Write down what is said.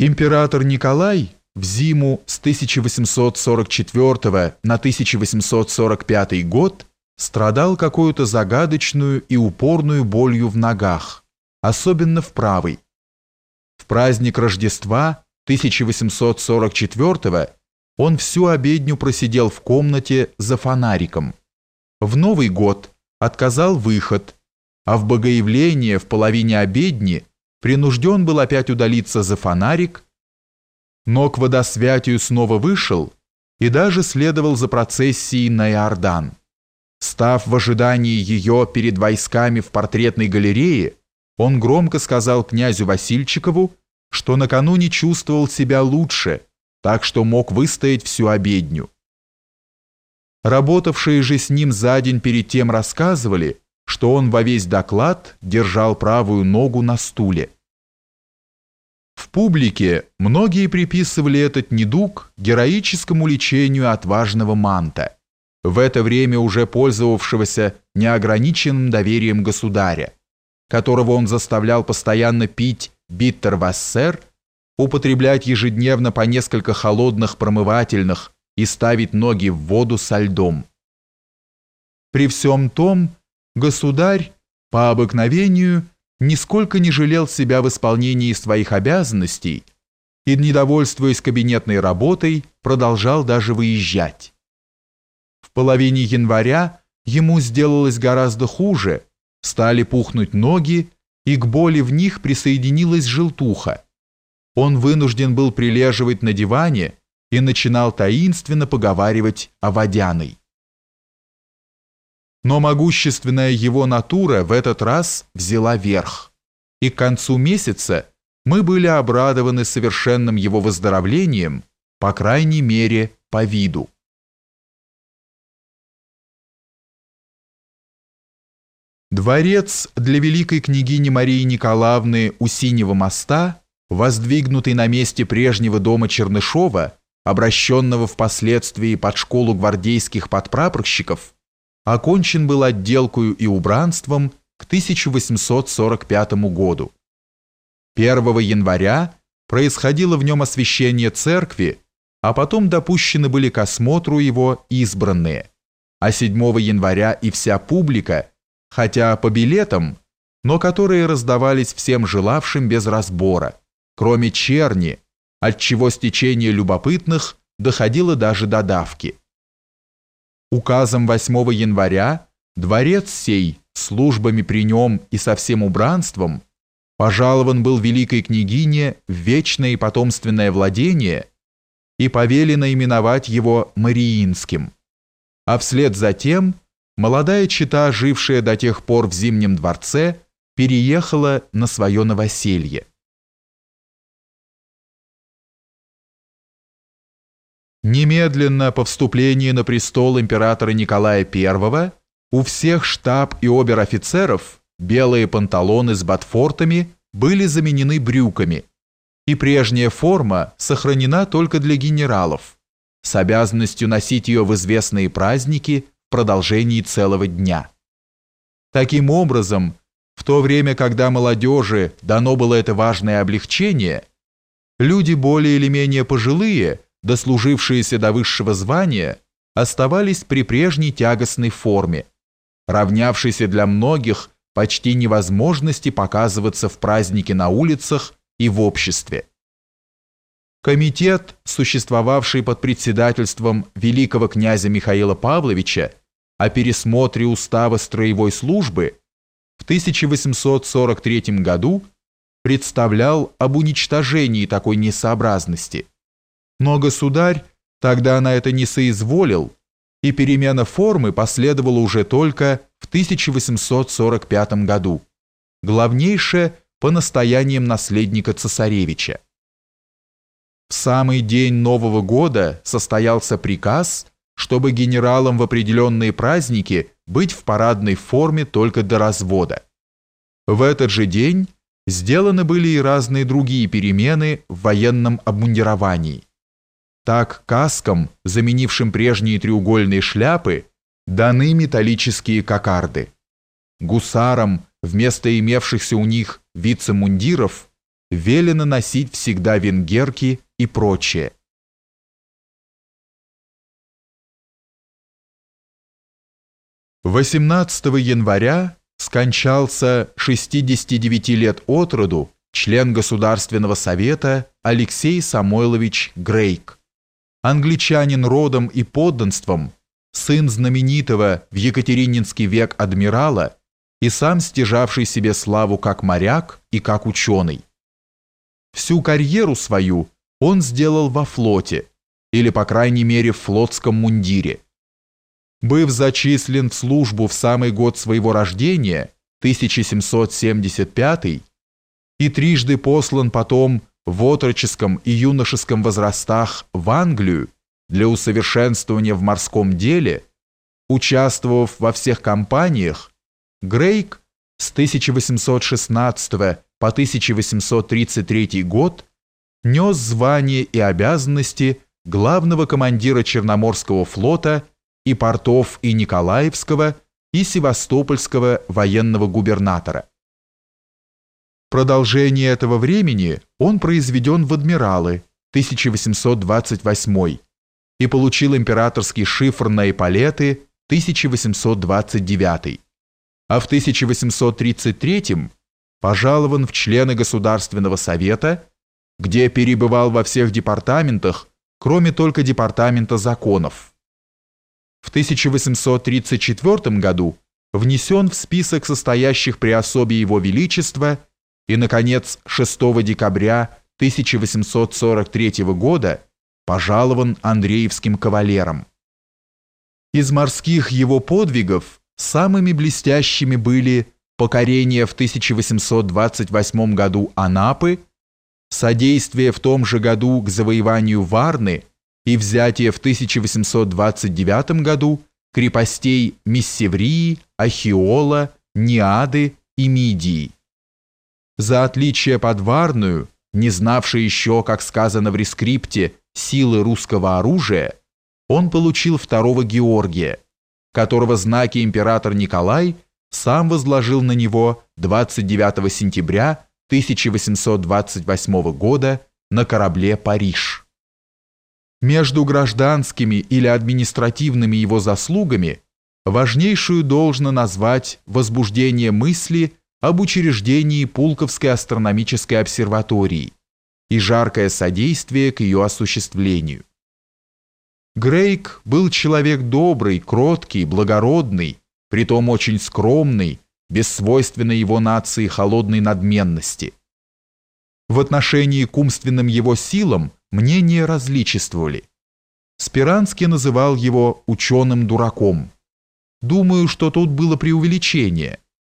Император Николай в зиму с 1844 на 1845 год страдал какую-то загадочную и упорную болью в ногах, особенно в правой. В праздник Рождества 1844 он всю обедню просидел в комнате за фонариком. В Новый год отказал выход, а в Богоявление в половине обедни принужден был опять удалиться за фонарик, но к водосвятию снова вышел и даже следовал за процессией на Иордан. Став в ожидании ее перед войсками в портретной галерее, он громко сказал князю Васильчикову, что накануне чувствовал себя лучше, так что мог выстоять всю обедню. Работавшие же с ним за день перед тем рассказывали, что он во весь доклад держал правую ногу на стуле. В публике многие приписывали этот недуг героическому лечению отважного манта, в это время уже пользовавшегося неограниченным доверием государя, которого он заставлял постоянно пить биттер-вассер, употреблять ежедневно по несколько холодных промывательных и ставить ноги в воду со льдом. При всем том, Государь, по обыкновению, нисколько не жалел себя в исполнении своих обязанностей и, недовольствуясь кабинетной работой, продолжал даже выезжать. В половине января ему сделалось гораздо хуже, стали пухнуть ноги, и к боли в них присоединилась желтуха. Он вынужден был прилеживать на диване и начинал таинственно поговаривать о водяной. Но могущественная его натура в этот раз взяла верх, и к концу месяца мы были обрадованы совершенным его выздоровлением, по крайней мере, по виду. Дворец для великой княгини Марии Николаевны у Синего моста, воздвигнутый на месте прежнего дома Чернышова, обращенного впоследствии под школу гвардейских подпрапорщиков, окончен был отделкою и убранством к 1845 году. 1 января происходило в нем освящение церкви, а потом допущены были к осмотру его избранные, а 7 января и вся публика, хотя по билетам, но которые раздавались всем желавшим без разбора, кроме черни, отчего стечение любопытных доходило даже до давки. Указом 8 января дворец сей, службами при нем и со всем убранством, пожалован был великой княгине в вечное и потомственное владение и повелено именовать его Мариинским. А вслед за тем молодая чита, жившая до тех пор в Зимнем дворце, переехала на свое новоселье. Немедленно по вступлении на престол императора Николая I у всех штаб и обер-офицеров белые панталоны с ботфортами были заменены брюками, и прежняя форма сохранена только для генералов, с обязанностью носить ее в известные праздники в продолжении целого дня. Таким образом, в то время, когда молодежи дано было это важное облегчение, люди более или менее пожилые – дослужившиеся до высшего звания, оставались при прежней тягостной форме, равнявшейся для многих почти невозможности показываться в празднике на улицах и в обществе. Комитет, существовавший под председательством великого князя Михаила Павловича о пересмотре устава строевой службы, в 1843 году представлял об уничтожении такой несообразности – но государь тогда на это не соизволил, и перемена формы последовала уже только в 1845 году, главнейшее по настояниям наследника цесаревича. В самый день Нового года состоялся приказ, чтобы генералам в определенные праздники быть в парадной форме только до развода. В этот же день сделаны были и разные другие перемены в военном обмундировании. Так каскам, заменившим прежние треугольные шляпы, даны металлические кокарды. Гусарам вместо имевшихся у них вице-мундиров велено носить всегда венгерки и прочее. 18 января скончался 69 лет от роду член Государственного совета Алексей Самойлович Грейк. Англичанин родом и подданством, сын знаменитого в Екатерининский век адмирала и сам стяжавший себе славу как моряк и как ученый. Всю карьеру свою он сделал во флоте, или, по крайней мере, в флотском мундире. Быв зачислен в службу в самый год своего рождения, 1775, и трижды послан потом в отроческом и юношеском возрастах в Англию для усовершенствования в морском деле, участвовав во всех кампаниях, Грейк с 1816 по 1833 год нес звание и обязанности главного командира Черноморского флота и портов и Николаевского, и Севастопольского военного губернатора. Продолжение этого времени он произведен в адмиралы 1828 и получил императорский шифр на эполеты 1829, а в 1833 пожалован в члены Государственного совета, где перебывал во всех департаментах, кроме только департамента законов. В 1834 году внесен в список состоящих при особе Его Величества и, наконец, 6 декабря 1843 года пожалован Андреевским кавалером. Из морских его подвигов самыми блестящими были покорение в 1828 году Анапы, содействие в том же году к завоеванию Варны и взятие в 1829 году крепостей Миссеврии, Ахиола, Ниады и Мидии. За отличие подварную, не знавший еще, как сказано в рескрипте, силы русского оружия, он получил второго Георгия, которого знаки император Николай сам возложил на него 29 сентября 1828 года на корабле «Париж». Между гражданскими или административными его заслугами важнейшую должно назвать возбуждение мысли об учреждении Пулковской астрономической обсерватории и жаркое содействие к ее осуществлению. Грейк был человек добрый, кроткий, благородный, притом очень скромный, без свойственной его нации холодной надменности. В отношении к умственным его силам мнения различествовали. Спиранский называл его ученым-дураком. Думаю, что тут было преувеличение –